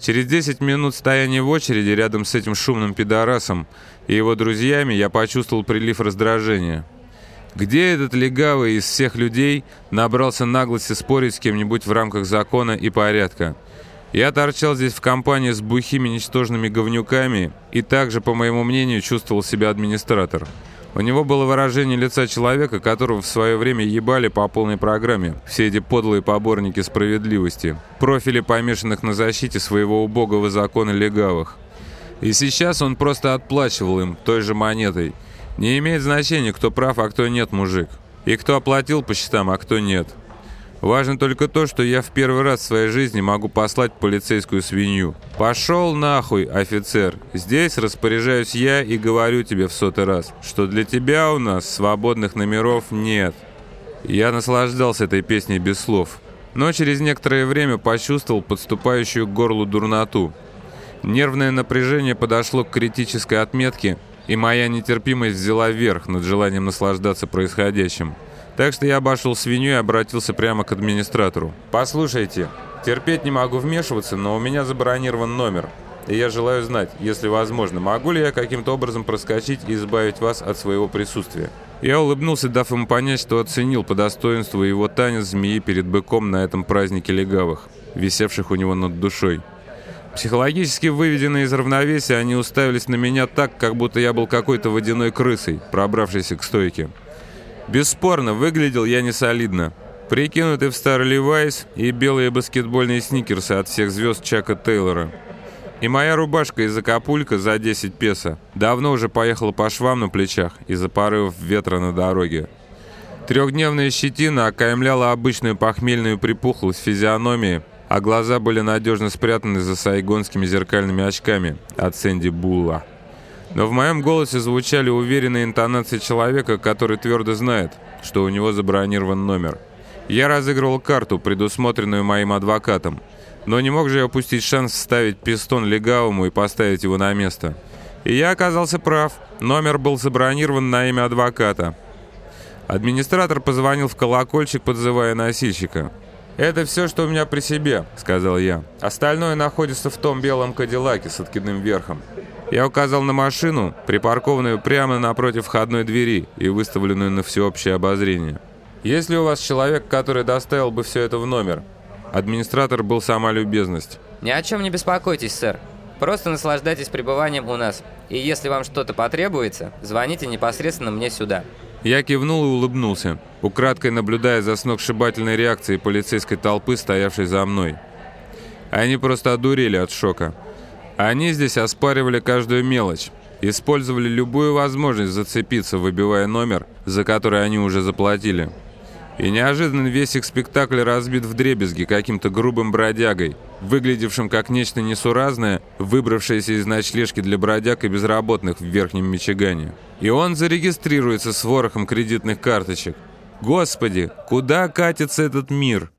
Через 10 минут стояния в очереди рядом с этим шумным пидорасом и его друзьями я почувствовал прилив раздражения. Где этот легавый из всех людей набрался наглости спорить с кем-нибудь в рамках закона и порядка? Я торчал здесь в компании с бухими ничтожными говнюками и также, по моему мнению, чувствовал себя администратор. У него было выражение лица человека, которого в свое время ебали по полной программе. Все эти подлые поборники справедливости. Профили помешанных на защите своего убогого закона легавых. И сейчас он просто отплачивал им той же монетой. Не имеет значения, кто прав, а кто нет, мужик. И кто оплатил по счетам, а кто нет. Важно только то, что я в первый раз в своей жизни могу послать полицейскую свинью. Пошел нахуй, офицер. Здесь распоряжаюсь я и говорю тебе в сотый раз, что для тебя у нас свободных номеров нет. Я наслаждался этой песней без слов. Но через некоторое время почувствовал подступающую к горлу дурноту. Нервное напряжение подошло к критической отметке, и моя нетерпимость взяла верх над желанием наслаждаться происходящим. Так что я обошел свинью и обратился прямо к администратору. «Послушайте, терпеть не могу вмешиваться, но у меня забронирован номер. И я желаю знать, если возможно, могу ли я каким-то образом проскочить и избавить вас от своего присутствия». Я улыбнулся, дав ему понять, что оценил по достоинству его танец змеи перед быком на этом празднике легавых, висевших у него над душой. Психологически выведенные из равновесия, они уставились на меня так, как будто я был какой-то водяной крысой, пробравшейся к стойке. Бесспорно, выглядел я не солидно. Прикинутый в старый Левайс и белые баскетбольные сникерсы от всех звезд Чака Тейлора. И моя рубашка из Акапулька за 10 песо давно уже поехала по швам на плечах из-за порывов ветра на дороге. Трехдневная щетина окаймляла обычную похмельную припухлость физиономии, а глаза были надежно спрятаны за сайгонскими зеркальными очками от Сэнди Булла. Но в моем голосе звучали уверенные интонации человека, который твердо знает, что у него забронирован номер. Я разыгрывал карту, предусмотренную моим адвокатом. Но не мог же я упустить шанс вставить пистон легавому и поставить его на место. И я оказался прав. Номер был забронирован на имя адвоката. Администратор позвонил в колокольчик, подзывая носильщика. «Это все, что у меня при себе», — сказал я. «Остальное находится в том белом кадиллаке с откидным верхом. Я указал на машину, припаркованную прямо напротив входной двери и выставленную на всеобщее обозрение. «Есть ли у вас человек, который доставил бы все это в номер?» Администратор был сама любезность. «Ни о чем не беспокойтесь, сэр. Просто наслаждайтесь пребыванием у нас. И если вам что-то потребуется, звоните непосредственно мне сюда». Я кивнул и улыбнулся, украдкой наблюдая за сногсшибательной реакцией полицейской толпы, стоявшей за мной. Они просто одурели от шока. Они здесь оспаривали каждую мелочь, использовали любую возможность зацепиться, выбивая номер, за который они уже заплатили. И неожиданно весь их спектакль разбит в дребезги каким-то грубым бродягой, выглядевшим как нечто несуразное, выбравшееся из ночлежки для бродяг и безработных в Верхнем Мичигане. И он зарегистрируется с ворохом кредитных карточек. Господи, куда катится этот мир?